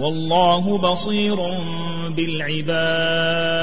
والله بصير بالعباد.